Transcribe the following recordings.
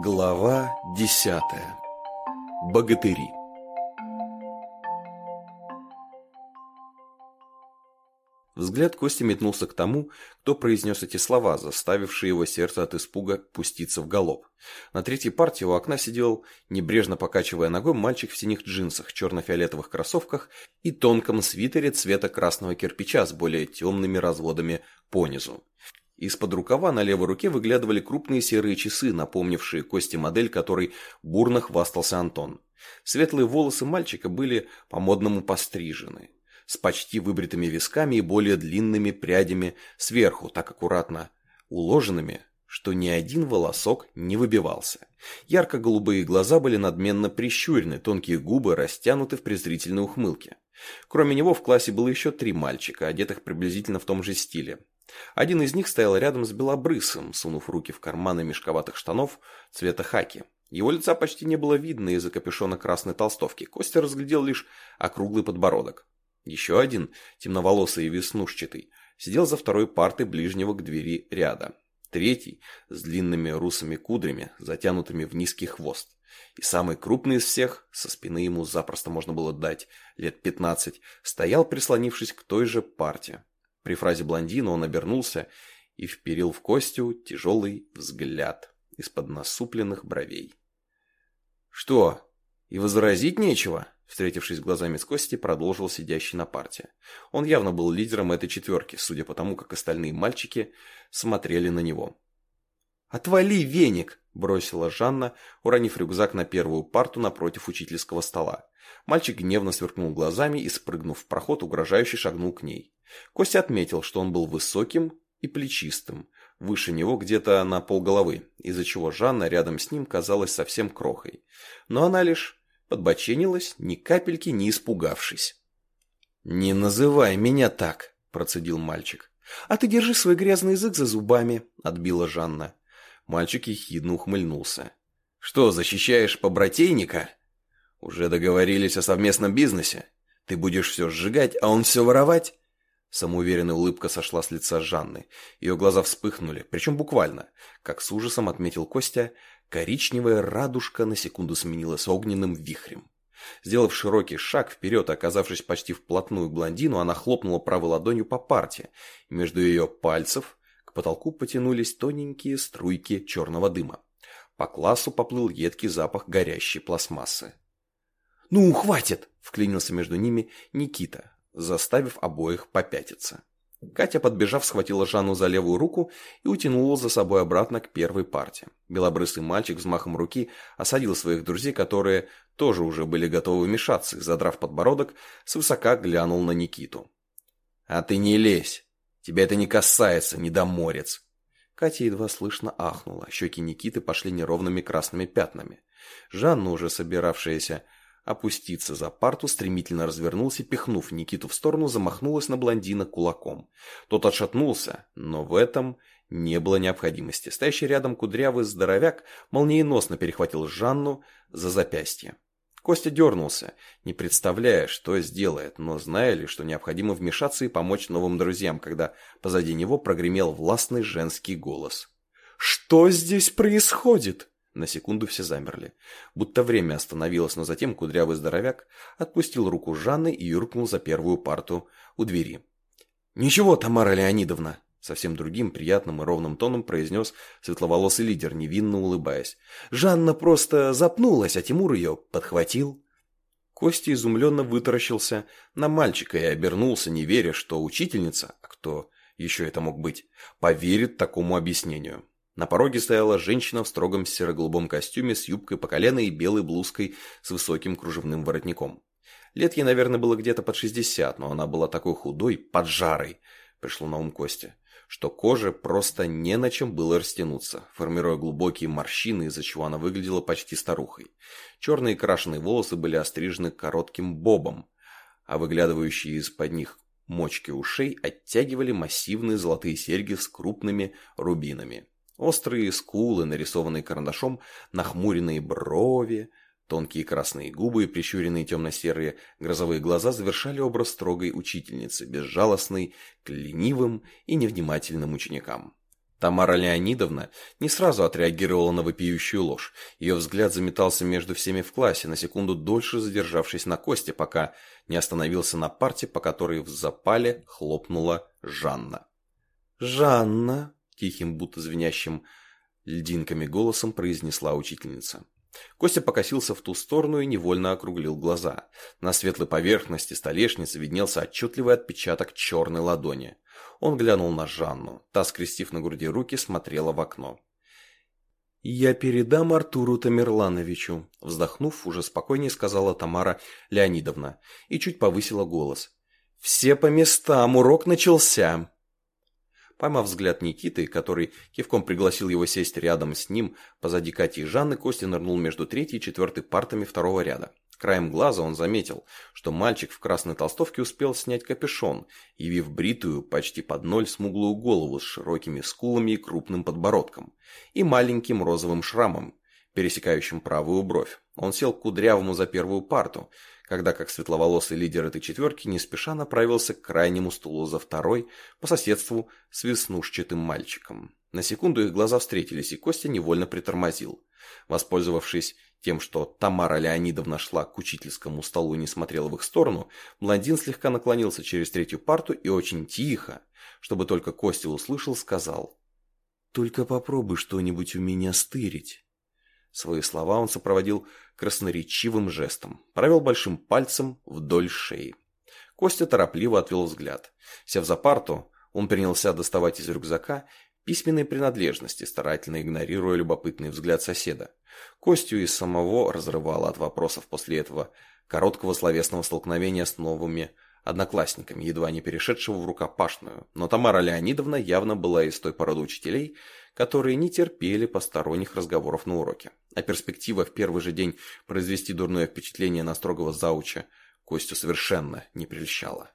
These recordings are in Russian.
Глава десятая. Богатыри. Взгляд Кости метнулся к тому, кто произнес эти слова, заставившие его сердце от испуга пуститься в галоп. На третьей партии у окна сидел, небрежно покачивая ногой, мальчик в синих джинсах, черно-фиолетовых кроссовках и тонком свитере цвета красного кирпича с более темными разводами понизу. Из-под рукава на левой руке выглядывали крупные серые часы, напомнившие кости модель, которой бурно хвастался Антон. Светлые волосы мальчика были по-модному пострижены, с почти выбритыми висками и более длинными прядями сверху, так аккуратно уложенными, что ни один волосок не выбивался. Ярко-голубые глаза были надменно прищурены, тонкие губы растянуты в презрительной ухмылке. Кроме него в классе было еще три мальчика, одетых приблизительно в том же стиле. Один из них стоял рядом с белобрысом, сунув руки в карманы мешковатых штанов цвета хаки. Его лица почти не было видно из-за капюшона красной толстовки. Костя разглядел лишь округлый подбородок. Еще один, темноволосый и веснушчатый, сидел за второй партой ближнего к двери ряда. Третий, с длинными русыми кудрями, затянутыми в низкий хвост. И самый крупный из всех, со спины ему запросто можно было дать лет пятнадцать, стоял, прислонившись к той же парте. При фразе блондина он обернулся и вперил в Костю тяжелый взгляд из-под насупленных бровей. «Что, и возразить нечего?» Встретившись глазами с Костей, продолжил сидящий на парте. Он явно был лидером этой четверки, судя по тому, как остальные мальчики смотрели на него. «Отвали, веник!» – бросила Жанна, уронив рюкзак на первую парту напротив учительского стола. Мальчик гневно сверкнул глазами и, спрыгнув в проход, угрожающе шагнул к ней. Костя отметил, что он был высоким и плечистым, выше него где-то на полголовы, из-за чего Жанна рядом с ним казалась совсем крохой. Но она лишь подбоченилась, ни капельки не испугавшись. «Не называй меня так!» – процедил мальчик. «А ты держи свой грязный язык за зубами!» – отбила Жанна. Мальчик ехидно ухмыльнулся. «Что, защищаешь побратейника?» «Уже договорились о совместном бизнесе? Ты будешь все сжигать, а он все воровать?» Самоуверенная улыбка сошла с лица Жанны. Ее глаза вспыхнули, причем буквально. Как с ужасом отметил Костя, коричневая радужка на секунду сменилась огненным вихрем. Сделав широкий шаг вперед, оказавшись почти вплотную к блондину, она хлопнула правой ладонью по парте. Между ее пальцев потолку потянулись тоненькие струйки черного дыма. По классу поплыл едкий запах горящей пластмассы. «Ну, хватит!» – вклинился между ними Никита, заставив обоих попятиться. Катя, подбежав, схватила Жанну за левую руку и утянула за собой обратно к первой парте. Белобрысый мальчик взмахом руки осадил своих друзей, которые тоже уже были готовы вмешаться, и, задрав подбородок, свысока глянул на Никиту. «А ты не лезь! Тебя это не касается, недоморец!» Катя едва слышно ахнула. Щеки Никиты пошли неровными красными пятнами. Жанна, уже собиравшаяся опуститься за парту, стремительно развернулся, пихнув Никиту в сторону, замахнулась на блондина кулаком. Тот отшатнулся, но в этом не было необходимости. Стоящий рядом кудрявый здоровяк молниеносно перехватил Жанну за запястье. Костя дернулся, не представляя, что сделает, но зная ли, что необходимо вмешаться и помочь новым друзьям, когда позади него прогремел властный женский голос. «Что здесь происходит?» На секунду все замерли. Будто время остановилось, но затем кудрявый здоровяк отпустил руку Жанны и юркнул за первую парту у двери. «Ничего, Тамара Леонидовна!» Совсем другим, приятным и ровным тоном произнес светловолосый лидер, невинно улыбаясь. «Жанна просто запнулась, а Тимур ее подхватил». Костя изумленно вытаращился на мальчика и обернулся, не веря, что учительница, а кто еще это мог быть, поверит такому объяснению. На пороге стояла женщина в строгом серо-голубом костюме с юбкой по колено и белой блузкой с высоким кружевным воротником. Лет ей, наверное, было где-то под шестьдесят, но она была такой худой, поджарой, пришло на ум Костя что коже просто не на чем было растянуться, формируя глубокие морщины, из-за чего она выглядела почти старухой. Черные крашеные волосы были острижены коротким бобом, а выглядывающие из-под них мочки ушей оттягивали массивные золотые серьги с крупными рубинами. Острые скулы, нарисованные карандашом, нахмуренные брови, Тонкие красные губы и прищуренные темно-серые грозовые глаза завершали образ строгой учительницы, безжалостной к ленивым и невнимательным ученикам. Тамара Леонидовна не сразу отреагировала на вопиющую ложь. Ее взгляд заметался между всеми в классе, на секунду дольше задержавшись на Косте, пока не остановился на парте, по которой в запале хлопнула Жанна. «Жанна!» – тихим, будто звенящим льдинками голосом произнесла учительница. Костя покосился в ту сторону и невольно округлил глаза. На светлой поверхности столешницы виднелся отчетливый отпечаток черной ладони. Он глянул на Жанну. Та, скрестив на груди руки, смотрела в окно. «Я передам Артуру Тамерлановичу», – вздохнув, уже спокойнее сказала Тамара Леонидовна и чуть повысила голос. «Все по местам, урок начался!» Поймав взгляд Никиты, который кивком пригласил его сесть рядом с ним, позади Кати и Жанны, Костя нырнул между третьей и четвертой партами второго ряда. Краем глаза он заметил, что мальчик в красной толстовке успел снять капюшон, явив бритую, почти под ноль смуглую голову с широкими скулами и крупным подбородком, и маленьким розовым шрамом, пересекающим правую бровь. Он сел к кудрявому за первую парту, когда как светловолосый лидер этой четверки не спеша направился к крайнему стулу за второй, по соседству с веснушчатым мальчиком. На секунду их глаза встретились, и Костя невольно притормозил. Воспользовавшись тем, что Тамара Леонидовна шла к учительскому столу и не смотрела в их сторону, блондин слегка наклонился через третью парту и очень тихо, чтобы только Костя услышал, сказал «Только попробуй что-нибудь у меня стырить». Свои слова он сопроводил красноречивым жестом, провел большим пальцем вдоль шеи. Костя торопливо отвел взгляд. Сев за парту, он принялся доставать из рюкзака письменные принадлежности, старательно игнорируя любопытный взгляд соседа. Костю и самого разрывало от вопросов после этого короткого словесного столкновения с новыми одноклассниками, едва не перешедшего в рукопашную. Но Тамара Леонидовна явно была из той породы учителей, которые не терпели посторонних разговоров на уроке. А перспектива в первый же день произвести дурное впечатление на строгого зауча Костю совершенно не прельщала.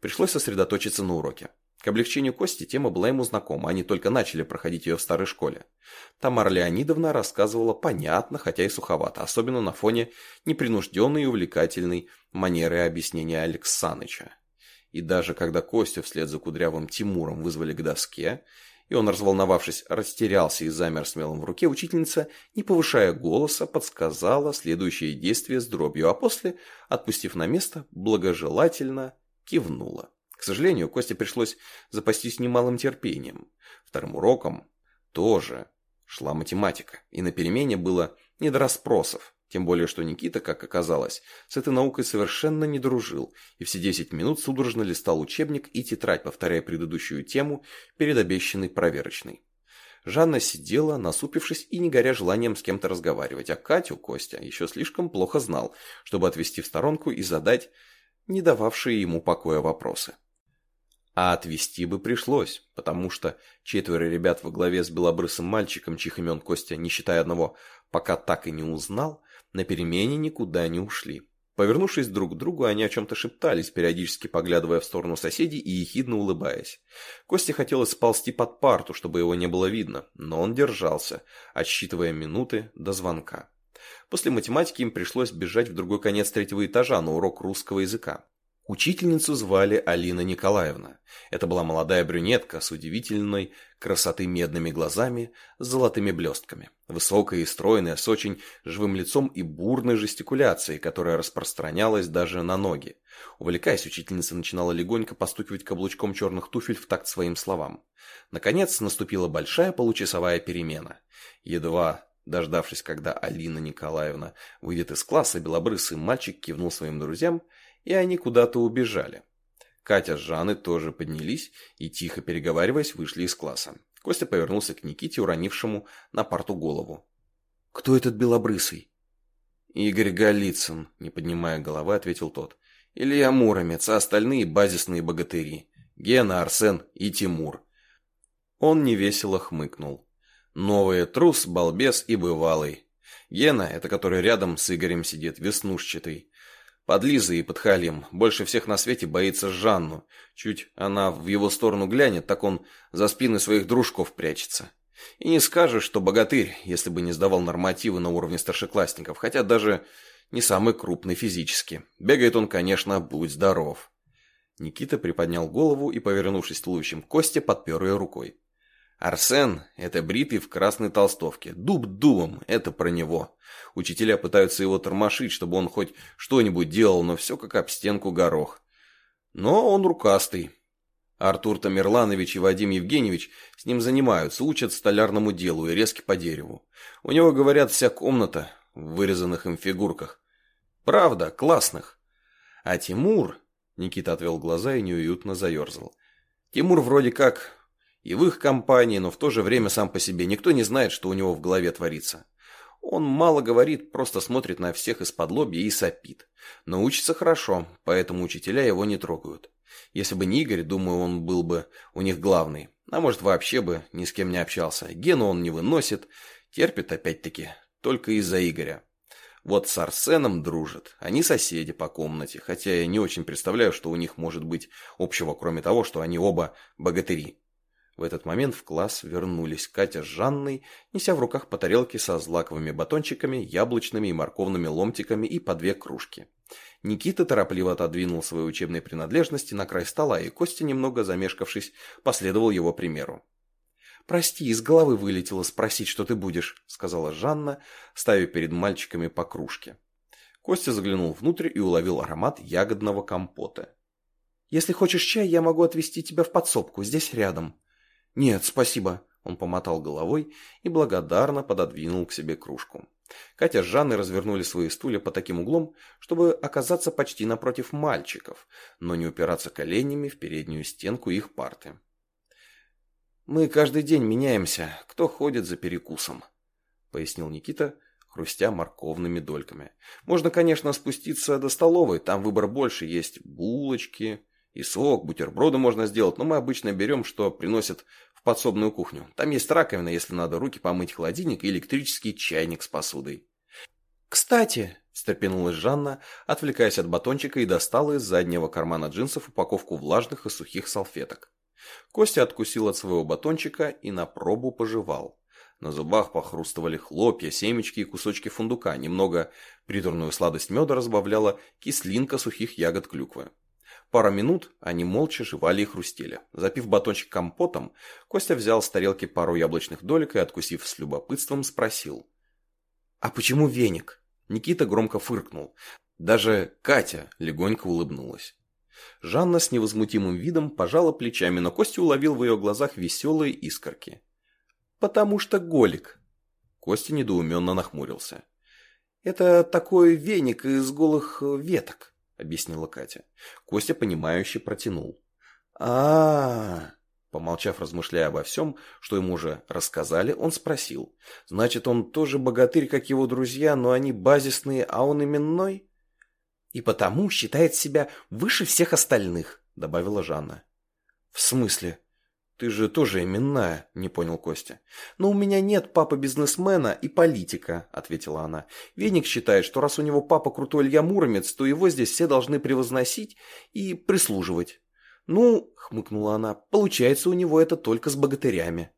Пришлось сосредоточиться на уроке. К облегчению Кости тема была ему знакома, они только начали проходить ее в старой школе. Тамара Леонидовна рассказывала понятно, хотя и суховато, особенно на фоне непринужденной и увлекательной манеры объяснения Алексаныча. И даже когда Костю вслед за кудрявым Тимуром вызвали к доске, и он, разволновавшись, растерялся и замер смелым в руке, учительница, не повышая голоса, подсказала следующее действие с дробью, а после, отпустив на место, благожелательно кивнула. Сожалению, Косте пришлось запастись немалым терпением. Вторым уроком тоже шла математика, и на перемене было не до расспросов. Тем более, что Никита, как оказалось, с этой наукой совершенно не дружил, и все 10 минут судорожно листал учебник и тетрадь, повторяя предыдущую тему перед обещанной проверочной. Жанна сидела, насупившись и не горя желанием с кем-то разговаривать, а Катю Костя еще слишком плохо знал, чтобы отвести в сторонку и задать не дававшие ему покоя вопросы. А отвести бы пришлось, потому что четверо ребят во главе с белобрысым мальчиком, чьих имен Костя, не считая одного, пока так и не узнал, на перемене никуда не ушли. Повернувшись друг к другу, они о чем-то шептались, периодически поглядывая в сторону соседей и ехидно улыбаясь. Косте хотелось сползти под парту, чтобы его не было видно, но он держался, отсчитывая минуты до звонка. После математики им пришлось бежать в другой конец третьего этажа на урок русского языка. Учительницу звали Алина Николаевна. Это была молодая брюнетка с удивительной красоты медными глазами, с золотыми блестками. Высокая и стройная, с очень живым лицом и бурной жестикуляцией, которая распространялась даже на ноги. Увлекаясь, учительница начинала легонько постукивать каблучком черных туфель в такт своим словам. Наконец, наступила большая получасовая перемена. Едва дождавшись, когда Алина Николаевна выйдет из класса, белобрысый мальчик кивнул своим друзьям – и они куда-то убежали. Катя с Жанной тоже поднялись и, тихо переговариваясь, вышли из класса. Костя повернулся к Никите, уронившему на парту голову. «Кто этот белобрысый?» «Игорь Голицын», — не поднимая головы, ответил тот. «Илья Муромец, а остальные базисные богатыри. Гена, Арсен и Тимур». Он невесело хмыкнул. «Новый трус, балбес и бывалый. Гена, это который рядом с Игорем сидит, веснушчатый. Подлиза и подхалим. Больше всех на свете боится Жанну. Чуть она в его сторону глянет, так он за спины своих дружков прячется. И не скажешь, что богатырь, если бы не сдавал нормативы на уровне старшеклассников, хотя даже не самый крупный физически. Бегает он, конечно, будь здоров. Никита приподнял голову и, повернувшись туловищем к Косте, подпер ее рукой. Арсен – это бритый в красной толстовке. Дуб дубом – это про него. Учителя пытаются его тормошить, чтобы он хоть что-нибудь делал, но все как об стенку горох. Но он рукастый. Артур Тамерланович и Вадим Евгеньевич с ним занимаются, учат столярному делу и резки по дереву. У него, говорят, вся комната в вырезанных им фигурках. Правда, классных. А Тимур... Никита отвел глаза и неуютно заерзал. Тимур вроде как и в их компании, но в то же время сам по себе. Никто не знает, что у него в голове творится. Он мало говорит, просто смотрит на всех из-под лобья и сопит. Но учится хорошо, поэтому учителя его не трогают. Если бы не Игорь, думаю, он был бы у них главный. А может, вообще бы ни с кем не общался. Гену он не выносит, терпит опять-таки только из-за Игоря. Вот с Арсеном дружит. Они соседи по комнате, хотя я не очень представляю, что у них может быть общего, кроме того, что они оба богатыри. В этот момент в класс вернулись Катя с Жанной, неся в руках по тарелке со злаковыми батончиками, яблочными и морковными ломтиками и по две кружки. Никита торопливо отодвинул свои учебные принадлежности на край стола, и Костя, немного замешкавшись, последовал его примеру. «Прости, из головы вылетело спросить, что ты будешь», — сказала Жанна, ставя перед мальчиками по кружке. Костя заглянул внутрь и уловил аромат ягодного компота. «Если хочешь чай, я могу отвезти тебя в подсобку, здесь рядом», «Нет, спасибо», – он помотал головой и благодарно пододвинул к себе кружку. Катя с Жанной развернули свои стулья по таким углом, чтобы оказаться почти напротив мальчиков, но не упираться коленями в переднюю стенку их парты. «Мы каждый день меняемся, кто ходит за перекусом», — пояснил Никита, хрустя морковными дольками. «Можно, конечно, спуститься до столовой, там выбор больше, есть булочки и сок, бутерброды можно сделать, но мы обычно берем, что приносят подсобную кухню. Там есть раковина, если надо руки помыть, холодильник и электрический чайник с посудой. «Кстати», – встрепенулась Жанна, отвлекаясь от батончика и достала из заднего кармана джинсов упаковку влажных и сухих салфеток. Костя откусил от своего батончика и на пробу пожевал. На зубах похрустывали хлопья, семечки и кусочки фундука. Немного приторную сладость меда разбавляла кислинка сухих ягод клюквы. Пара минут они молча жевали и хрустели. Запив батончик компотом, Костя взял с тарелки пару яблочных долек и, откусив с любопытством, спросил. «А почему веник?» Никита громко фыркнул. Даже Катя легонько улыбнулась. Жанна с невозмутимым видом пожала плечами, но Костя уловил в ее глазах веселые искорки. «Потому что голик». Костя недоуменно нахмурился. «Это такой веник из голых веток». — объяснила Катя. Костя, понимающе протянул. а, -а, -а Помолчав, размышляя обо всем, что ему уже рассказали, он спросил. «Значит, он тоже богатырь, как его друзья, но они базисные, а он именной?» «И потому считает себя выше всех остальных», — добавила Жанна. «В смысле?» «Ты же тоже именная», — не понял Костя. «Но у меня нет папы-бизнесмена и политика», — ответила она. «Веник считает, что раз у него папа крутой Илья Муромец, то его здесь все должны превозносить и прислуживать». «Ну», — хмыкнула она, — «получается у него это только с богатырями».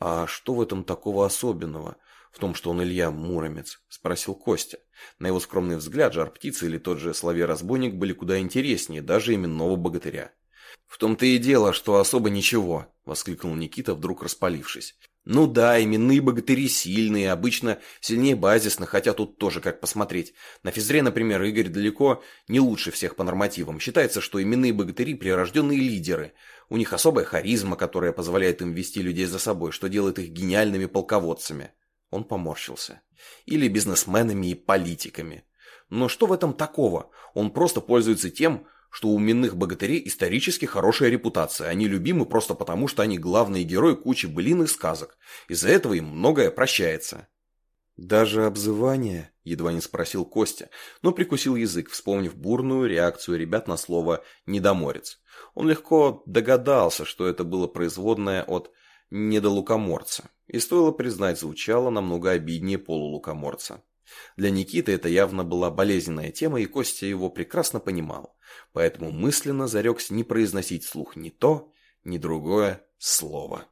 «А что в этом такого особенного?» в том, что он Илья Муромец?» – спросил Костя. На его скромный взгляд жар-птица или тот же Соловей-разбойник были куда интереснее даже именного богатыря. «В том-то и дело, что особо ничего», — воскликнул Никита, вдруг распалившись. «Ну да, именные богатыри сильные, обычно сильнее базисно, хотя тут тоже как посмотреть. На физре, например, Игорь далеко не лучше всех по нормативам. Считается, что именные богатыри – прирожденные лидеры. У них особая харизма, которая позволяет им вести людей за собой, что делает их гениальными полководцами». Он поморщился. «Или бизнесменами и политиками. Но что в этом такого? Он просто пользуется тем, что у минных богатырей исторически хорошая репутация. Они любимы просто потому, что они главные герои кучи былин и сказок. Из-за этого им многое прощается. «Даже обзывание?» – едва не спросил Костя, но прикусил язык, вспомнив бурную реакцию ребят на слово «недоморец». Он легко догадался, что это было производное от «недолукоморца», и стоило признать, звучало намного обиднее полулукоморца. Для Никиты это явно была болезненная тема, и Костя его прекрасно понимал, поэтому мысленно зарекся не произносить вслух ни то, ни другое слово.